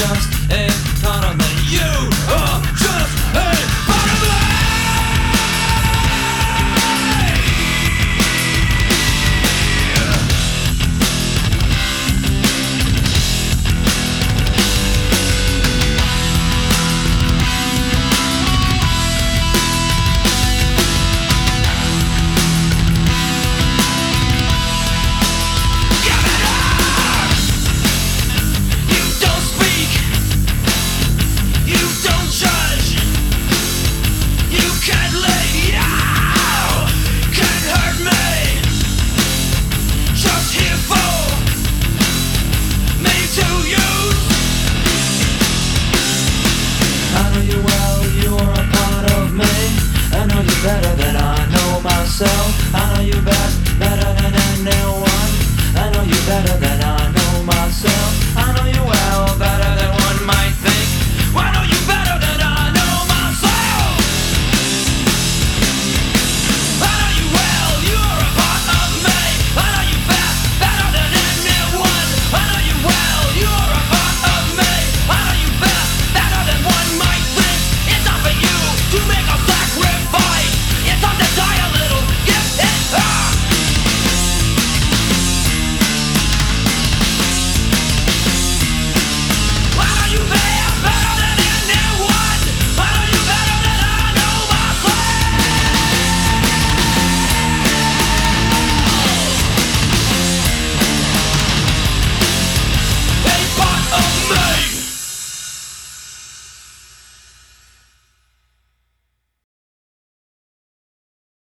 just